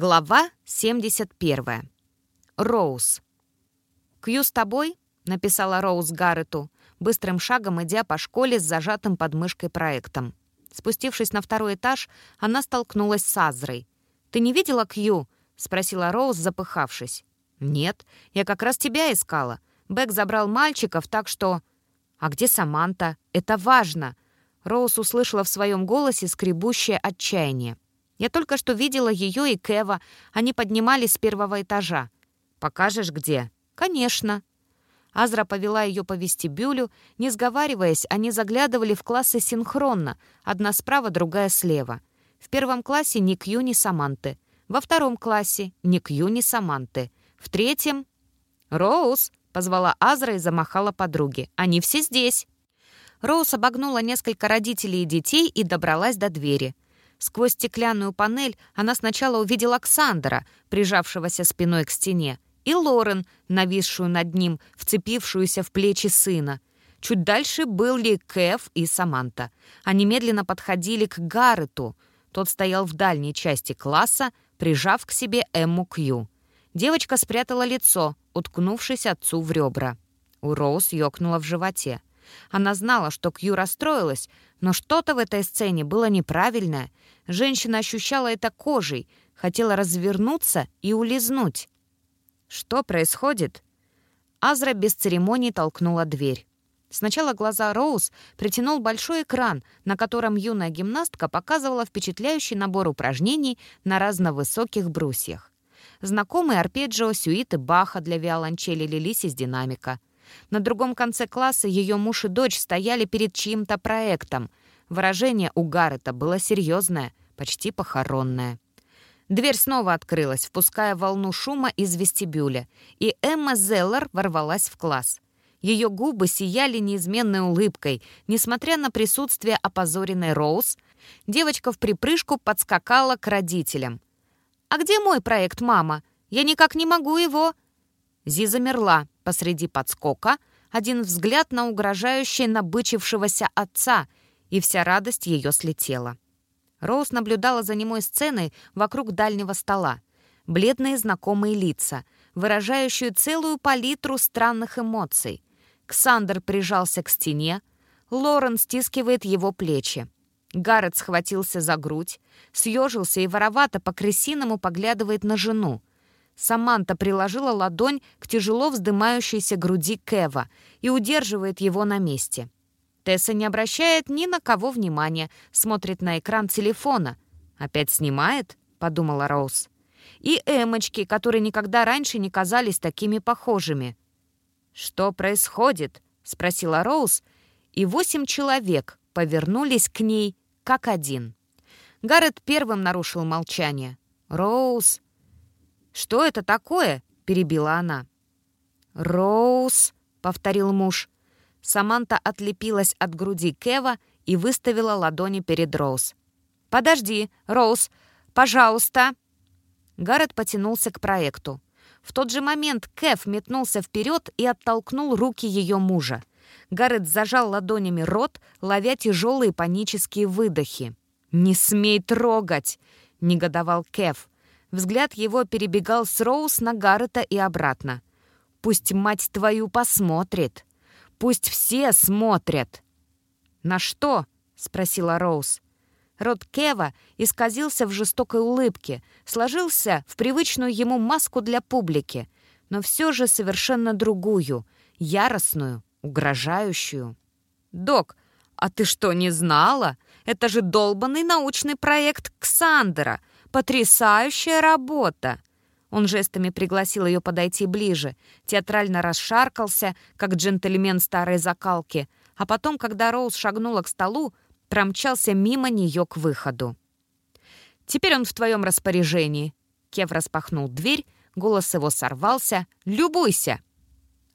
Глава 71. Роуз. «Кью с тобой?» — написала Роуз Гаррету, быстрым шагом идя по школе с зажатым под мышкой проектом. Спустившись на второй этаж, она столкнулась с Азрой. «Ты не видела Кью?» — спросила Роуз, запыхавшись. «Нет, я как раз тебя искала. Бэк забрал мальчиков, так что...» «А где Саманта? Это важно!» Роуз услышала в своем голосе скребущее отчаяние. Я только что видела ее и Кева. Они поднимались с первого этажа. Покажешь, где? Конечно. Азра повела ее по вестибюлю. Не сговариваясь, они заглядывали в классы синхронно. Одна справа, другая слева. В первом классе ни Кью, ни Саманты. Во втором классе ни Кью, ни Саманты. В третьем... «Роуз!» — позвала Азра и замахала подруге. «Они все здесь!» Роуз обогнула несколько родителей и детей и добралась до двери. Сквозь стеклянную панель она сначала увидела Александра, прижавшегося спиной к стене, и Лорен, нависшую над ним, вцепившуюся в плечи сына. Чуть дальше был ли Кэв и Саманта. Они медленно подходили к Гаррету. Тот стоял в дальней части класса, прижав к себе Эмму Кью. Девочка спрятала лицо, уткнувшись отцу в ребра. У Роуз ёкнуло в животе. Она знала, что Кью расстроилась, но что-то в этой сцене было неправильное. Женщина ощущала это кожей, хотела развернуться и улизнуть. «Что происходит?» Азра без церемоний толкнула дверь. Сначала глаза Роуз притянул большой экран, на котором юная гимнастка показывала впечатляющий набор упражнений на разновысоких брусьях. Знакомые арпеджио, сюиты Баха для виолончели лились из динамика. На другом конце класса ее муж и дочь стояли перед чьим-то проектом. Выражение у Гаррета было серьезное, почти похоронное. Дверь снова открылась, впуская волну шума из вестибюля, и Эмма Зеллар ворвалась в класс. Ее губы сияли неизменной улыбкой. Несмотря на присутствие опозоренной Роуз, девочка в припрыжку подскакала к родителям. «А где мой проект, мама? Я никак не могу его...» Зи замерла, посреди подскока, один взгляд на угрожающий набычившегося отца, и вся радость ее слетела. Роуз наблюдала за немой сценой вокруг дальнего стола. Бледные знакомые лица, выражающие целую палитру странных эмоций. Ксандер прижался к стене, Лорен стискивает его плечи. Гаррет схватился за грудь, съежился и воровато по-крысиному поглядывает на жену. Саманта приложила ладонь к тяжело вздымающейся груди Кева и удерживает его на месте. Тесса не обращает ни на кого внимания, смотрит на экран телефона. «Опять снимает?» — подумала Роуз. И эмочки, которые никогда раньше не казались такими похожими. «Что происходит?» — спросила Роуз, и восемь человек повернулись к ней как один. Гаррет первым нарушил молчание. «Роуз, «Что это такое?» — перебила она. «Роуз», — повторил муж. Саманта отлепилась от груди Кева и выставила ладони перед Роуз. «Подожди, Роуз, пожалуйста!» Гаррет потянулся к проекту. В тот же момент Кев метнулся вперед и оттолкнул руки ее мужа. Гаррет зажал ладонями рот, ловя тяжелые панические выдохи. «Не смей трогать!» — негодовал Кев. Взгляд его перебегал с Роуз на Гаррета и обратно. «Пусть мать твою посмотрит! Пусть все смотрят!» «На что?» — спросила Роуз. Рот Кева исказился в жестокой улыбке, сложился в привычную ему маску для публики, но все же совершенно другую, яростную, угрожающую. «Док, а ты что, не знала? Это же долбанный научный проект Ксандера. Потрясающая работа!» Он жестами пригласил ее подойти ближе, театрально расшаркался, как джентльмен старой закалки, а потом, когда Роуз шагнула к столу, промчался мимо нее к выходу. «Теперь он в твоем распоряжении». Кев распахнул дверь, голос его сорвался. «Любуйся!»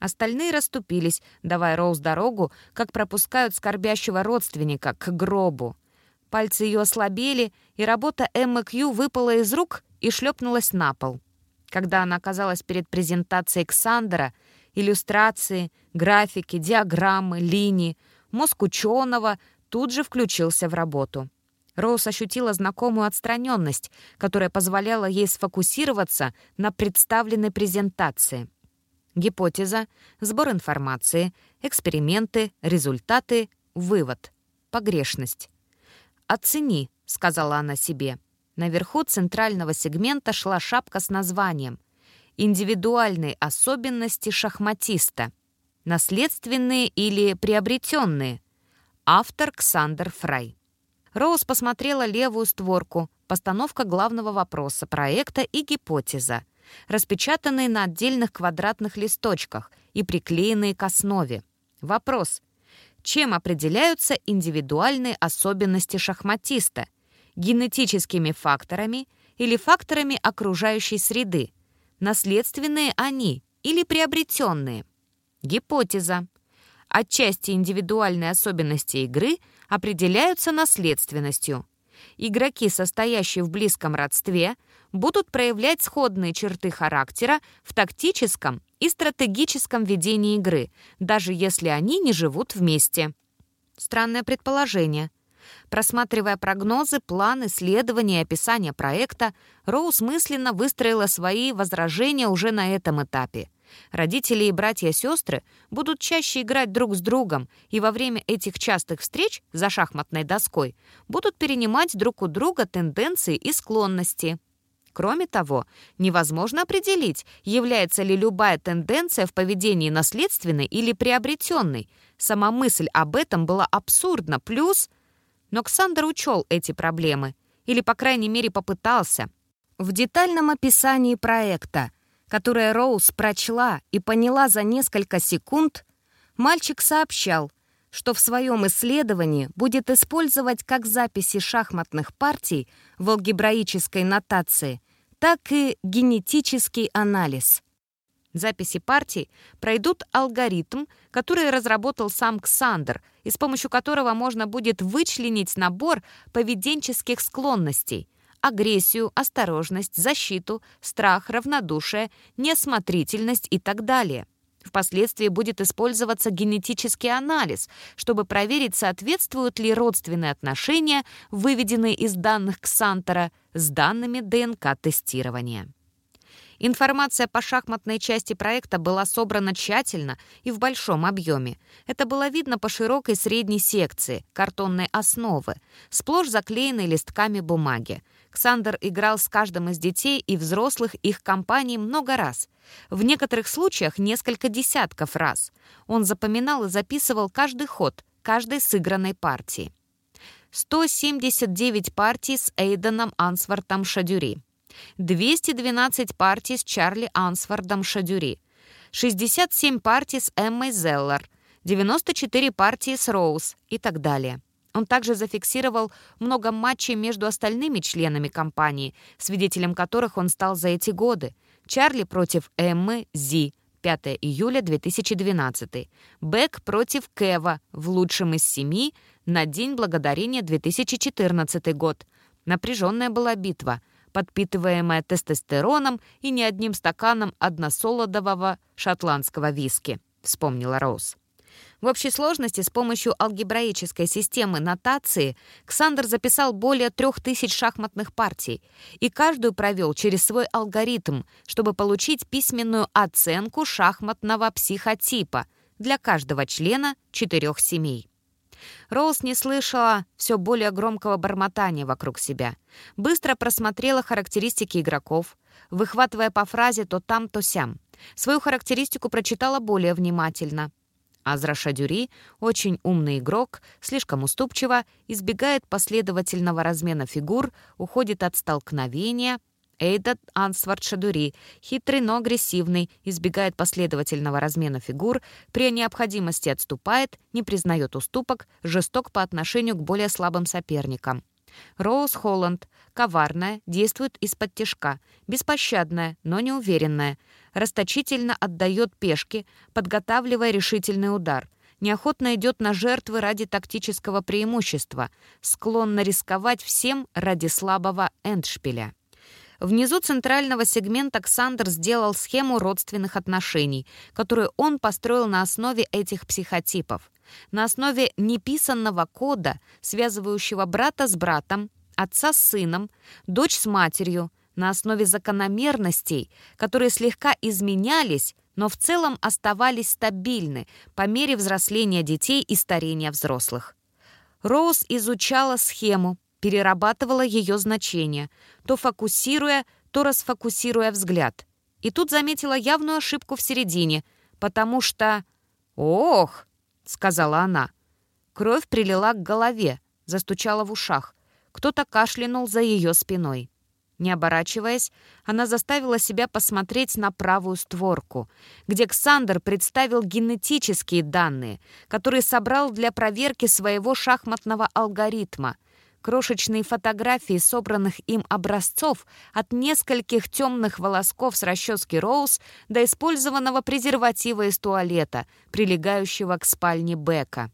Остальные расступились, давая Роуз дорогу, как пропускают скорбящего родственника к гробу. Пальцы ее ослабели, и работа Эммы Кью выпала из рук и шлепнулась на пол. Когда она оказалась перед презентацией Ксандера, иллюстрации, графики, диаграммы, линии, мозг ученого тут же включился в работу. Роуз ощутила знакомую отстраненность, которая позволяла ей сфокусироваться на представленной презентации. Гипотеза, сбор информации, эксперименты, результаты, вывод, погрешность. «Оцени», — сказала она себе. Наверху центрального сегмента шла шапка с названием «Индивидуальные особенности шахматиста», «Наследственные или приобретенные», автор Ксандер Фрай. Роуз посмотрела левую створку, постановка главного вопроса проекта и гипотеза, распечатанные на отдельных квадратных листочках и приклеенные к основе. Вопрос. Чем определяются индивидуальные особенности шахматиста? Генетическими факторами или факторами окружающей среды? Наследственные они или приобретенные? Гипотеза. Отчасти индивидуальные особенности игры – определяются наследственностью. Игроки, состоящие в близком родстве, будут проявлять сходные черты характера в тактическом и стратегическом ведении игры, даже если они не живут вместе. Странное предположение. Просматривая прогнозы, план, исследования и описание проекта, Роуз мысленно выстроила свои возражения уже на этом этапе. Родители и братья-сестры будут чаще играть друг с другом и во время этих частых встреч за шахматной доской будут перенимать друг у друга тенденции и склонности. Кроме того, невозможно определить, является ли любая тенденция в поведении наследственной или приобретенной. Сама мысль об этом была абсурдна. Плюс... Но Ксандр учел эти проблемы. Или, по крайней мере, попытался. В детальном описании проекта которое Роуз прочла и поняла за несколько секунд, мальчик сообщал, что в своем исследовании будет использовать как записи шахматных партий в алгебраической нотации, так и генетический анализ. Записи партий пройдут алгоритм, который разработал сам Ксандр, и с помощью которого можно будет вычленить набор поведенческих склонностей, агрессию, осторожность, защиту, страх, равнодушие, неосмотрительность и так далее. Впоследствии будет использоваться генетический анализ, чтобы проверить, соответствуют ли родственные отношения, выведенные из данных Ксантера, с данными ДНК-тестирования. Информация по шахматной части проекта была собрана тщательно и в большом объеме. Это было видно по широкой средней секции, картонной основы, сплошь заклеенной листками бумаги. Ксандер играл с каждым из детей и взрослых их компаний много раз. В некоторых случаях несколько десятков раз. Он запоминал и записывал каждый ход, каждой сыгранной партии. 179 партий с Эйденом Ансвортом Шадюри. 212 партий с Чарли Ансфордом Шадюри. 67 партий с Эммой Зеллар. 94 партии с Роуз и так далее. Он также зафиксировал много матчей между остальными членами компании, свидетелем которых он стал за эти годы. Чарли против Эммы Зи, 5 июля 2012. Бек против Кева в лучшем из семи на День Благодарения 2014 год. Напряженная была битва, подпитываемая тестостероном и не одним стаканом односолодового шотландского виски, вспомнила Роуз. В общей сложности с помощью алгебраической системы нотации Ксандр записал более трех тысяч шахматных партий и каждую провел через свой алгоритм, чтобы получить письменную оценку шахматного психотипа для каждого члена четырех семей. Роуз не слышала все более громкого бормотания вокруг себя. Быстро просмотрела характеристики игроков, выхватывая по фразе то там, то сям. Свою характеристику прочитала более внимательно — Азра Шадюри, очень умный игрок, слишком уступчиво, избегает последовательного размена фигур, уходит от столкновения. Эйдат Ансвард Шадури, хитрый, но агрессивный, избегает последовательного размена фигур, при необходимости отступает, не признает уступок, жесток по отношению к более слабым соперникам. Роуз Холланд, коварная, действует из-под тяжка, беспощадная, но неуверенная, расточительно отдает пешки, подготавливая решительный удар, неохотно идет на жертвы ради тактического преимущества, склонна рисковать всем ради слабого эндшпиля. Внизу центрального сегмента Ксандр сделал схему родственных отношений, которую он построил на основе этих психотипов — На основе неписанного кода, связывающего брата с братом, отца с сыном, дочь с матерью, на основе закономерностей, которые слегка изменялись, но в целом оставались стабильны по мере взросления детей и старения взрослых. Роуз изучала схему, перерабатывала ее значение, то фокусируя, то расфокусируя взгляд. И тут заметила явную ошибку в середине, потому что... «Ох!» — сказала она. Кровь прилила к голове, застучала в ушах. Кто-то кашлянул за ее спиной. Не оборачиваясь, она заставила себя посмотреть на правую створку, где Ксандр представил генетические данные, которые собрал для проверки своего шахматного алгоритма. Крошечные фотографии собранных им образцов от нескольких темных волосков с расчески Роуз до использованного презерватива из туалета, прилегающего к спальне Бека.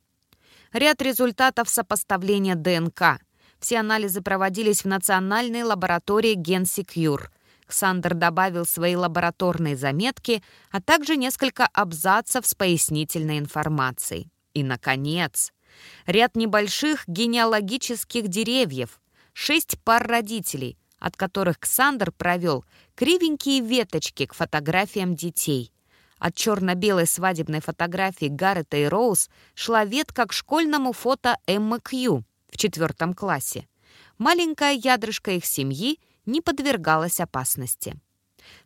Ряд результатов сопоставления ДНК — все анализы проводились в национальной лаборатории Генсекьюр. Ксандр добавил свои лабораторные заметки, а также несколько абзацев с пояснительной информацией. И, наконец, ряд небольших генеалогических деревьев, шесть пар родителей, от которых Ксандр провел кривенькие веточки к фотографиям детей. От черно-белой свадебной фотографии Гаррета и Роуз шла ветка к школьному фото Эммы Кью, в четвертом классе. Маленькая ядрышко их семьи не подвергалась опасности.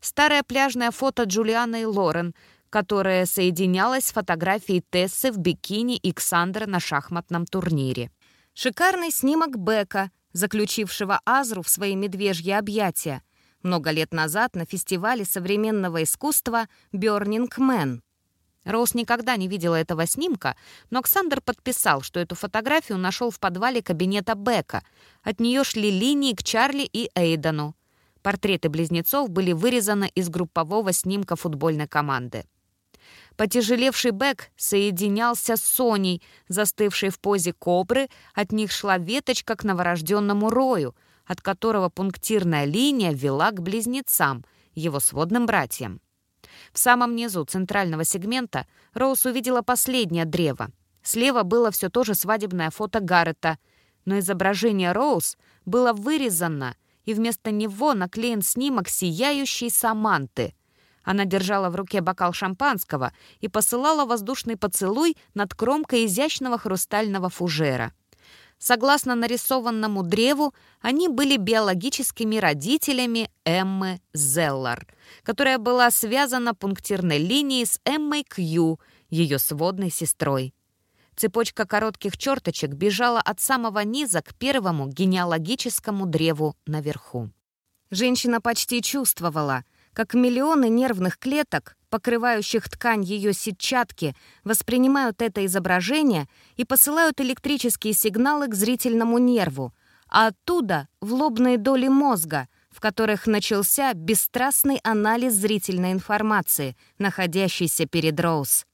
Старое пляжное фото Джулианы и Лорен, которое соединялось с фотографией Тессы в бикини и Ксандра на шахматном турнире. Шикарный снимок Бека, заключившего Азру в свои медвежьи объятия, много лет назад на фестивале современного искусства «Burning Man». Роуз никогда не видела этого снимка, но Ксандер подписал, что эту фотографию нашел в подвале кабинета Бека. От нее шли линии к Чарли и Эйдену. Портреты близнецов были вырезаны из группового снимка футбольной команды. Потяжелевший Бек соединялся с Соней, застывшей в позе кобры, от них шла веточка к новорожденному Рою, от которого пунктирная линия вела к близнецам, его сводным братьям. В самом низу центрального сегмента Роуз увидела последнее древо. Слева было все то же свадебное фото Гаррета, но изображение Роуз было вырезано, и вместо него наклеен снимок сияющей Саманты. Она держала в руке бокал шампанского и посылала воздушный поцелуй над кромкой изящного хрустального фужера. Согласно нарисованному древу, они были биологическими родителями Эммы Зеллар, которая была связана пунктирной линией с Эммой Кью, ее сводной сестрой. Цепочка коротких черточек бежала от самого низа к первому генеалогическому древу наверху. Женщина почти чувствовала, как миллионы нервных клеток покрывающих ткань ее сетчатки, воспринимают это изображение и посылают электрические сигналы к зрительному нерву, а оттуда — в лобные доли мозга, в которых начался бесстрастный анализ зрительной информации, находящейся перед Роуз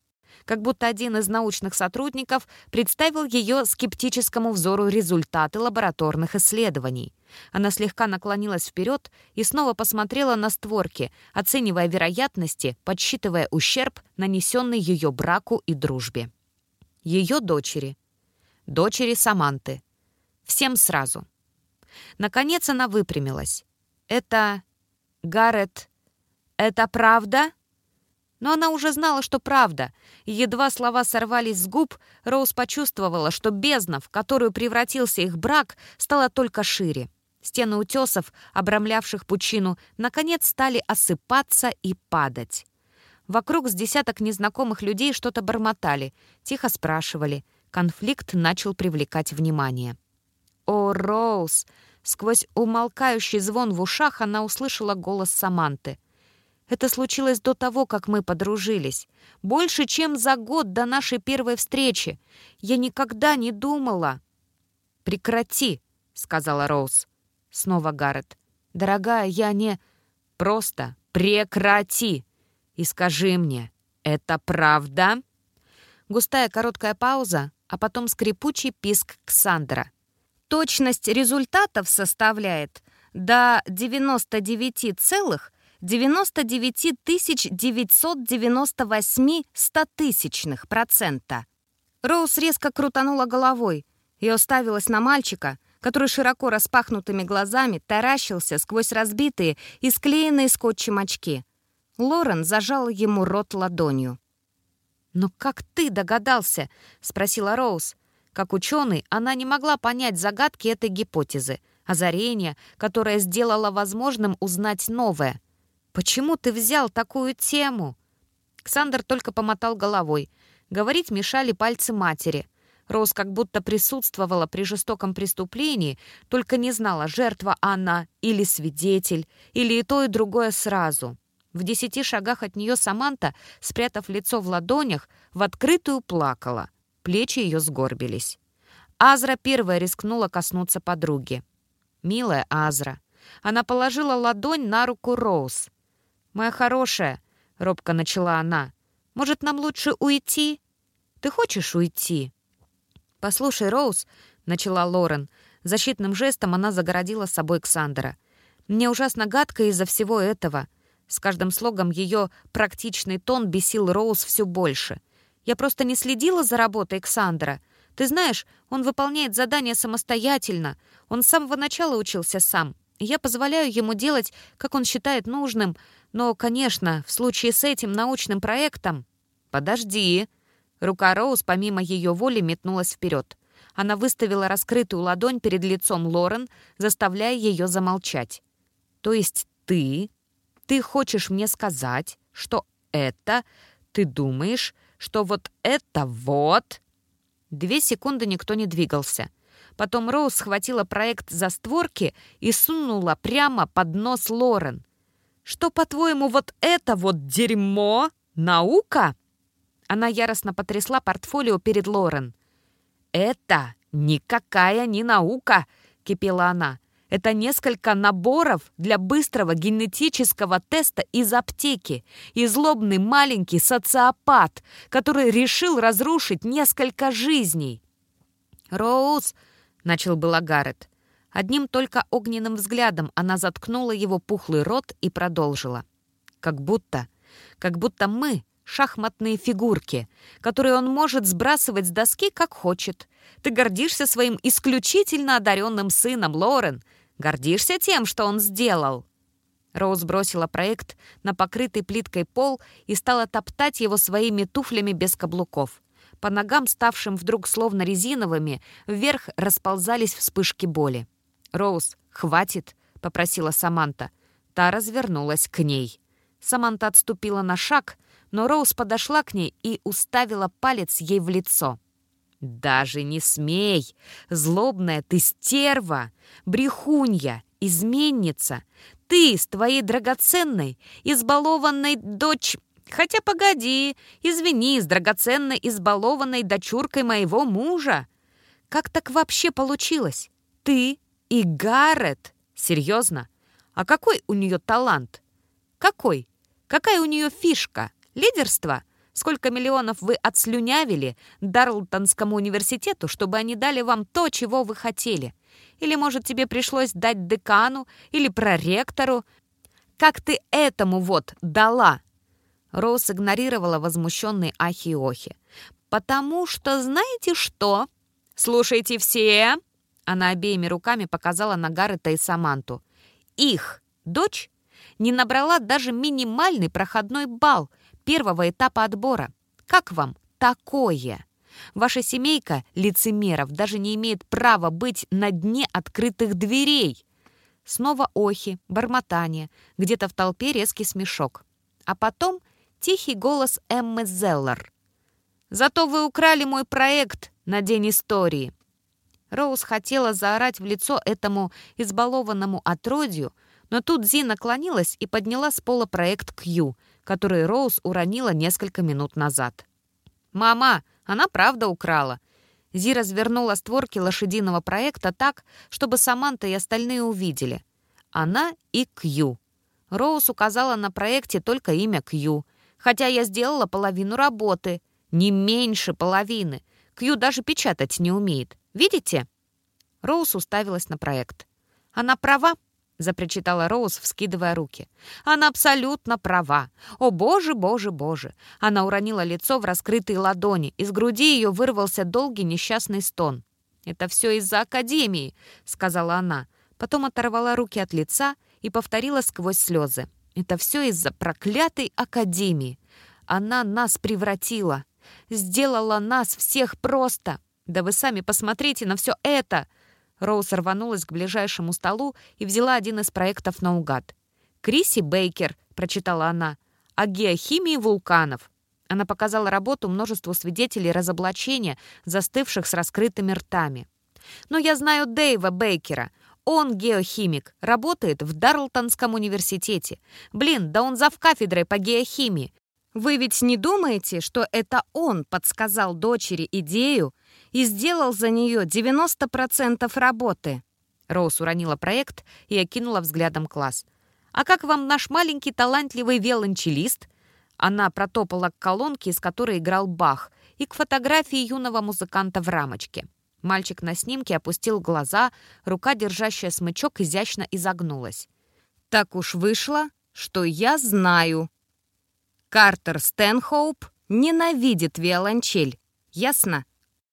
как будто один из научных сотрудников представил ее скептическому взору результаты лабораторных исследований. Она слегка наклонилась вперед и снова посмотрела на створки, оценивая вероятности, подсчитывая ущерб, нанесенный ее браку и дружбе. Ее дочери. Дочери Саманты. Всем сразу. Наконец она выпрямилась. «Это... Гаррет... Это правда?» Но она уже знала, что правда. Едва слова сорвались с губ, Роуз почувствовала, что бездна, в которую превратился их брак, стала только шире. Стены утесов, обрамлявших пучину, наконец стали осыпаться и падать. Вокруг с десяток незнакомых людей что-то бормотали, тихо спрашивали. Конфликт начал привлекать внимание. «О, Роуз!» Сквозь умолкающий звон в ушах она услышала голос Саманты — это случилось до того, как мы подружились. Больше, чем за год до нашей первой встречи. Я никогда не думала...» «Прекрати», — сказала Роуз. Снова Гаррет. «Дорогая, я не...» «Просто прекрати и скажи мне, это правда?» Густая короткая пауза, а потом скрипучий писк Ксандра. Точность результатов составляет до 99 целых 99 998 стотысячных процента. Роуз резко крутанула головой и уставилась на мальчика, который широко распахнутыми глазами таращился сквозь разбитые и склеенные скотчем очки. Лорен зажала ему рот ладонью. «Но как ты догадался?» — спросила Роуз. Как ученый, она не могла понять загадки этой гипотезы, озарение, которое сделало возможным узнать новое. «Почему ты взял такую тему?» Ксандр только помотал головой. Говорить мешали пальцы матери. Роуз как будто присутствовала при жестоком преступлении, только не знала, жертва она или свидетель, или и то, и другое сразу. В десяти шагах от нее Саманта, спрятав лицо в ладонях, в открытую плакала. Плечи ее сгорбились. Азра первая рискнула коснуться подруги. «Милая Азра». Она положила ладонь на руку Роуз. «Моя хорошая», — робко начала она, — «может, нам лучше уйти? Ты хочешь уйти?» «Послушай, Роуз», — начала Лорен. Защитным жестом она загородила с собой Ксандера. «Мне ужасно гадко из-за всего этого». С каждым слогом ее практичный тон бесил Роуз все больше. «Я просто не следила за работой Ксандра. Ты знаешь, он выполняет задания самостоятельно. Он с самого начала учился сам. Я позволяю ему делать, как он считает нужным. Но, конечно, в случае с этим научным проектом... Подожди. Рука Роуз, помимо ее воли, метнулась вперед. Она выставила раскрытую ладонь перед лицом Лорен, заставляя ее замолчать. То есть ты... Ты хочешь мне сказать, что это... Ты думаешь, что вот это вот... Две секунды никто не двигался. Потом Роуз схватила проект за створки и сунула прямо под нос Лорен. «Что, по-твоему, вот это вот дерьмо? Наука?» Она яростно потрясла портфолио перед Лорен. «Это никакая не наука!» — кипела она. «Это несколько наборов для быстрого генетического теста из аптеки и злобный маленький социопат, который решил разрушить несколько жизней». «Роуз!» — начал было. Одним только огненным взглядом она заткнула его пухлый рот и продолжила. «Как будто, как будто мы — шахматные фигурки, которые он может сбрасывать с доски, как хочет. Ты гордишься своим исключительно одаренным сыном, Лорен. Гордишься тем, что он сделал?» Роуз бросила проект на покрытый плиткой пол и стала топтать его своими туфлями без каблуков. По ногам, ставшим вдруг словно резиновыми, вверх расползались вспышки боли. «Роуз, хватит!» — попросила Саманта. Та развернулась к ней. Саманта отступила на шаг, но Роуз подошла к ней и уставила палец ей в лицо. «Даже не смей! Злобная ты стерва! Брехунья! Изменница! Ты с твоей драгоценной, избалованной дочь Хотя погоди, извини, с драгоценной избалованной дочуркой моего мужа. Как так вообще получилось? Ты и Гаррет? Серьезно? А какой у нее талант? Какой? Какая у нее фишка? Лидерство? Сколько миллионов вы отслюнявили Дарлтонскому университету, чтобы они дали вам то, чего вы хотели? Или, может, тебе пришлось дать декану или проректору? Как ты этому вот дала? Роуз игнорировала возмущенные ахи и охи. «Потому что знаете что? Слушайте все!» Она обеими руками показала на Гаррета и Саманту. «Их дочь не набрала даже минимальный проходной балл первого этапа отбора. Как вам такое?» Ваша семейка лицемеров даже не имеет права быть на дне открытых дверей. Снова охи, бормотание, где-то в толпе резкий смешок. А потом тихий голос Эммы Зеллар. «Зато вы украли мой проект на День истории». Роуз хотела заорать в лицо этому избалованному отродью, но тут Зи наклонилась и подняла с пола проект Кью, который Роуз уронила несколько минут назад. «Мама, она правда украла». Зи развернула створки лошадиного проекта так, чтобы Саманта и остальные увидели. Она и Кью. Роуз указала на проекте только имя Кью — Хотя я сделала половину работы. Не меньше половины. Кью даже печатать не умеет. Видите?» Роуз уставилась на проект. «Она права», — запричитала Роуз, вскидывая руки. «Она абсолютно права. О, боже, боже, боже!» Она уронила лицо в раскрытые ладони. Из груди ее вырвался долгий несчастный стон. «Это все из-за Академии», — сказала она. Потом оторвала руки от лица и повторила сквозь слезы. «Это все из-за проклятой Академии. Она нас превратила. Сделала нас всех просто. Да вы сами посмотрите на все это!» Роуз рванулась к ближайшему столу и взяла один из проектов наугад. «Криси Бейкер», — прочитала она, — «о геохимии вулканов». Она показала работу множеству свидетелей разоблачения, застывших с раскрытыми ртами. «Но я знаю Дэйва Бейкера. Он геохимик, работает в Дарлтонском университете. Блин, да он зав кафедрой по геохимии. Вы ведь не думаете, что это он подсказал дочери идею и сделал за нее 90% работы?» Роуз уронила проект и окинула взглядом класс. «А как вам наш маленький талантливый виолончелист?» Она протопала к колонке, из которой играл Бах, и к фотографии юного музыканта в рамочке. Мальчик на снимке опустил глаза, рука, держащая смычок, изящно изогнулась. «Так уж вышло, что я знаю», Картер Стэнхоуп ненавидит виолончель. Ясно?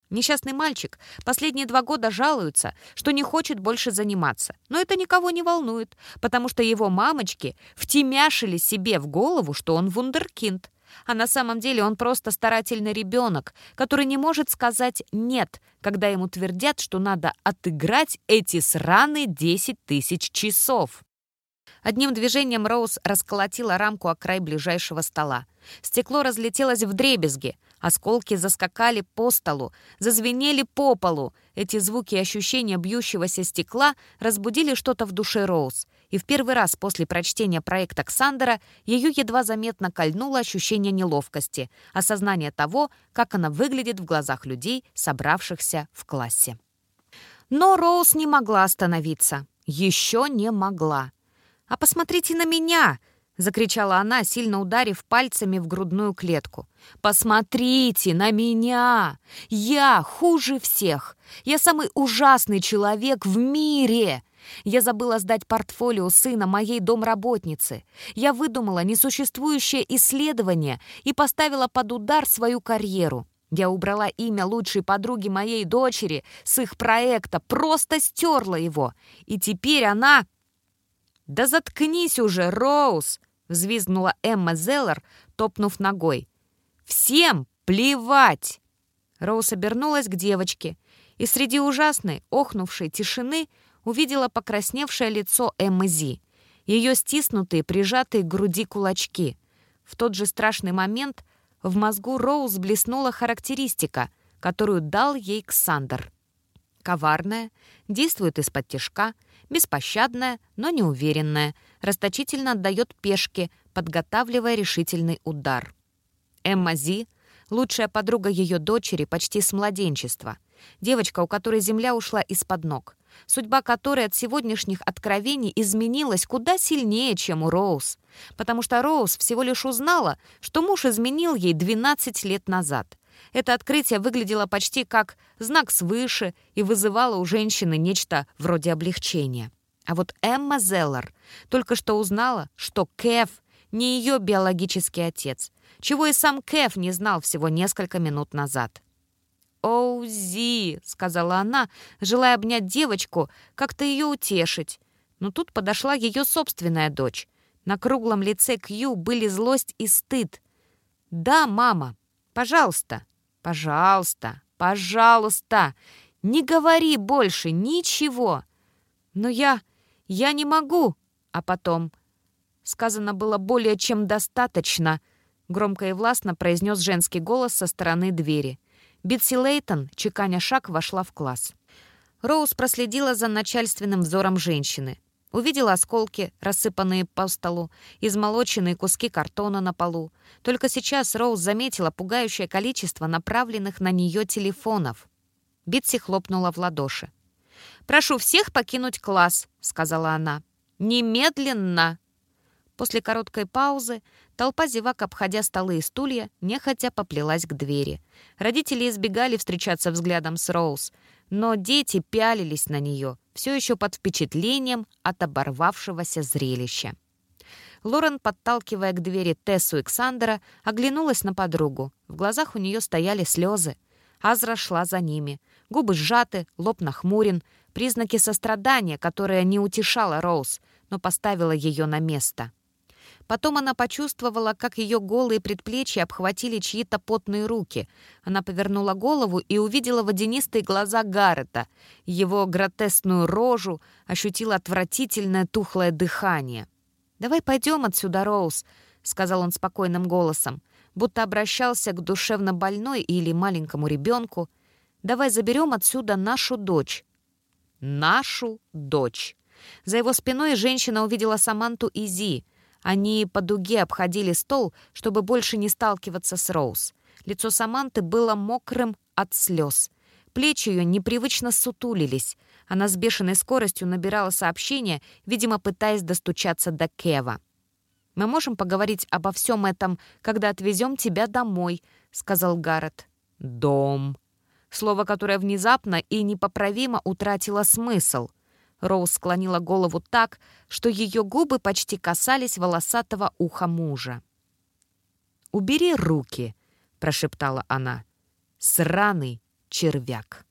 Несчастный мальчик последние два года жалуется, что не хочет больше заниматься. Но это никого не волнует, потому что его мамочки втемяшили себе в голову, что он вундеркинд. А на самом деле он просто старательный ребенок, который не может сказать «нет», когда ему твердят, что надо отыграть эти сраные 10 тысяч часов. Одним движением Роуз расколотила рамку о край ближайшего стола. Стекло разлетелось в дребезги. Осколки заскакали по столу, зазвенели по полу. Эти звуки и ощущения бьющегося стекла разбудили что-то в душе Роуз. И в первый раз после прочтения проекта Ксандера ее едва заметно кольнуло ощущение неловкости, осознание того, как она выглядит в глазах людей, собравшихся в классе. Но Роуз не могла остановиться. Еще не могла. «А посмотрите на меня!» — закричала она, сильно ударив пальцами в грудную клетку. «Посмотрите на меня! Я хуже всех! Я самый ужасный человек в мире!» Я забыла сдать портфолио сына моей домработницы. Я выдумала несуществующее исследование и поставила под удар свою карьеру. Я убрала имя лучшей подруги моей дочери с их проекта, просто стерла его. И теперь она «Да заткнись уже, Роуз!» — взвизгнула Эмма Зеллер, топнув ногой. «Всем плевать!» Роуз обернулась к девочке и среди ужасной, охнувшей тишины увидела покрасневшее лицо Эммы Зи, ее стиснутые, прижатые к груди кулачки. В тот же страшный момент в мозгу Роуз блеснула характеристика, которую дал ей Ксандр. Коварная, действует из-под тяжка — беспощадная, но неуверенная, расточительно отдает пешки, подготавливая решительный удар. Эмма Зи — лучшая подруга ее дочери почти с младенчества, девочка, у которой земля ушла из-под ног, судьба которой от сегодняшних откровений изменилась куда сильнее, чем у Роуз, потому что Роуз всего лишь узнала, что муж изменил ей 12 лет назад — это открытие выглядело почти как знак свыше и вызывало у женщины нечто вроде облегчения. А вот Эмма Зеллар только что узнала, что Кэф не ее биологический отец, чего и сам Кэф не знал всего несколько минут назад. «Оу, Зи!» — сказала она, желая обнять девочку, как-то ее утешить. Но тут подошла ее собственная дочь. На круглом лице Кью были злость и стыд. «Да, мама, пожалуйста, Пожалуйста, пожалуйста, не говори больше ничего. Но я... я не могу. А потом... Сказано было более чем достаточно, громко и властно произнес женский голос со стороны двери. Битси Лейтон, чеканя шаг, вошла в класс. Роуз проследила за начальственным взором женщины. Увидела осколки, рассыпанные по столу, измолоченные куски картона на полу. Только сейчас Роуз заметила пугающее количество направленных на нее телефонов. Битси хлопнула в ладоши. «Прошу всех покинуть класс», — сказала она. «Немедленно!» После короткой паузы толпа зевак, обходя столы и стулья, нехотя поплелась к двери. Родители избегали встречаться взглядом с Роуз. Но дети пялились на нее, все еще под впечатлением от оборвавшегося зрелища. Лорен, подталкивая к двери Тессу и Ксандера, оглянулась на подругу. В глазах у нее стояли слезы. Азра шла за ними. Губы сжаты, лоб нахмурен. Признаки сострадания, которое не утешало Роуз, но поставило ее на место. Потом она почувствовала, как ее голые предплечья обхватили чьи-то потные руки. Она повернула голову и увидела водянистые глаза Гаррета, его гротесную рожу, ощутила отвратительное тухлое дыхание. «Давай пойдем отсюда, Роуз», — сказал он спокойным голосом, будто обращался к душевно больной или маленькому ребенку. «Давай заберем отсюда нашу дочь». «Нашу дочь». За его спиной женщина увидела Саманту и Зи — они по дуге обходили стол, чтобы больше не сталкиваться с Роуз. Лицо Саманты было мокрым от слез. Плечи ее непривычно сутулились. Она с бешеной скоростью набирала сообщения, видимо, пытаясь достучаться до Кева. «Мы можем поговорить обо всем этом, когда отвезем тебя домой», — сказал Гаррет. «Дом». Слово, которое внезапно и непоправимо утратило смысл. Роуз склонила голову так, что ее губы почти касались волосатого уха мужа. «Убери руки», — прошептала она. «Сраный червяк».